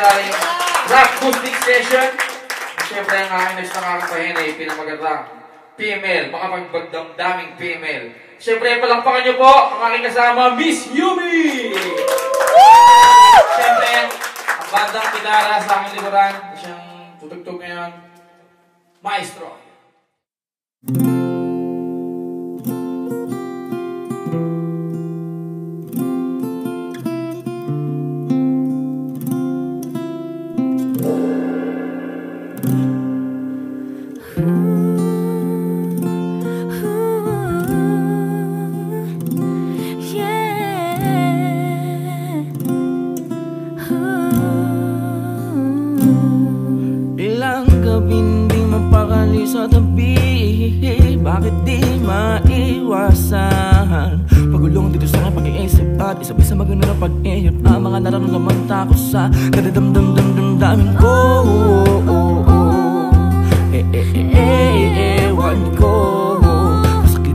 sa ating rock acoustic session. Siyempre, ang aking next na kakantahin ay pinamagandang female, makapagbagdamdaming female. Siyempre, palakpakan niyo po ang aking kasama, Miss Yumi! Siyempre, ang bandang gitara sa aking likuran, siyang tutugtog ngayon, Maestro. Ilang gabing di mapakali sa tabi. Bakit di maiwasan? Pagulong dito sa pag-iisip At isabay sa maganda na pag-ihip Ang mga nararamdaman tako sa Nadadamdam-damdamin ko. Oh, oh, oh. Eh, eh, eh, eh, ewan ko.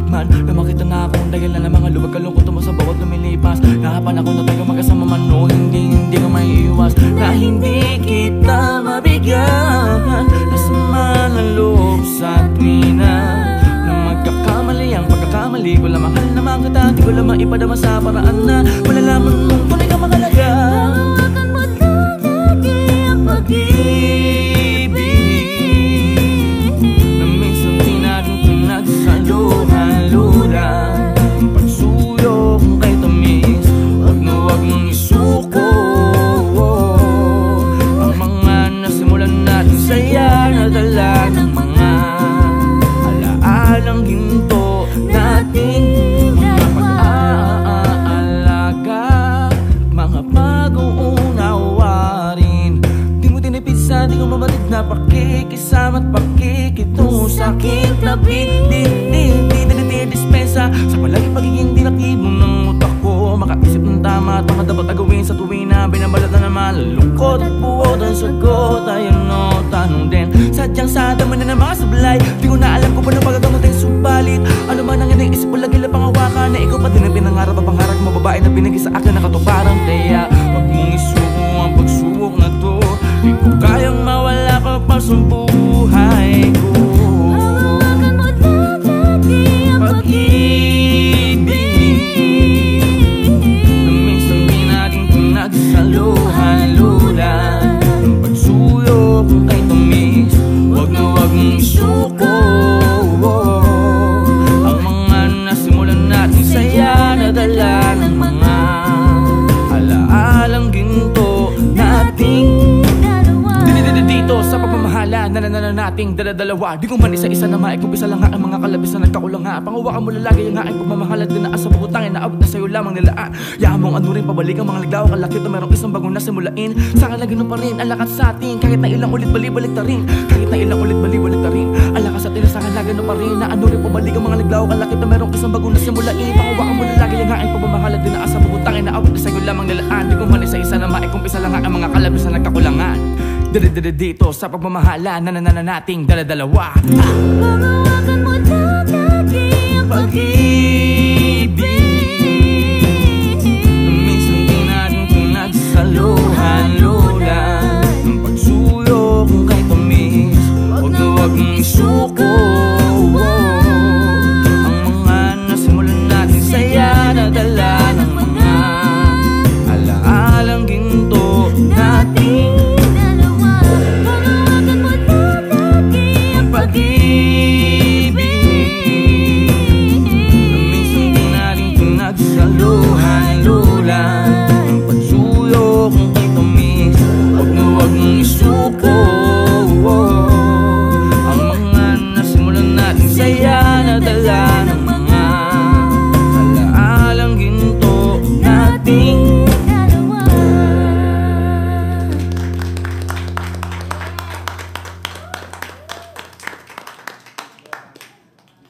Man na makita na ng mga lubag kalungkot mo sa bawat lumilipas. Nahapan ako na tayo magkasama man no Hindi, hindi maiiwas. Na hindi kita mabigyan pagkakamali ko lang Mahal naman kita, di ko lang maipadama sa paraan na Malalaman mong tunay ka mahalaga na pakikisama at pakikitungo sa aking tabi Di, di, di, di, di, di, dispensa Sa palagi pagiging dinaktibo ng utak ko. Makaisip ng tama at mga dapat agawin sa tuwing na Binabalat na naman lungkot at buod ang sagot Ayun no, tanong din. Sadyang sa dama na ng mga sablay Di ko na alam kung paano magagamutin subalit. Ano man ang iniisip ko lagi lang pangawakan. Na ikaw pa din ang pinangarap at pangarap mo babae na binigay sa akin na buhay ko pagmamahala na nanana nating daladalawa. Di ko man isa-isa na maikumpisa lang nga ang mga kalabis na nagkakulang nga. Pangawakan mo lalagi ang aking pagmamahala Din na asa bukutangin na abot na sa'yo lamang nilaan Yaman mong ano rin pabalik ang mga ligaw. Kalakit na merong isang bagong nasimulain. Sa kalagino pa rin ang lakas sa atin. Kahit na ilang ulit balibalik ta rin. Kahit na ilang ulit balibalik ta rin. Ang sa atin sa kalagino pa rin. Na ano rin pabalik ang mga ligaw. Kalakit na merong isang bagong nasimulain. Pangawakan mo lalagi ang aking pagmamahala Din na asa bukutangin na Dala-dala dito sa pagmamahala. Na nananating dala-dalawa. Mo lang lagi ang pag-ibig. Minsan di natin pinagsaluhan-luhan bulan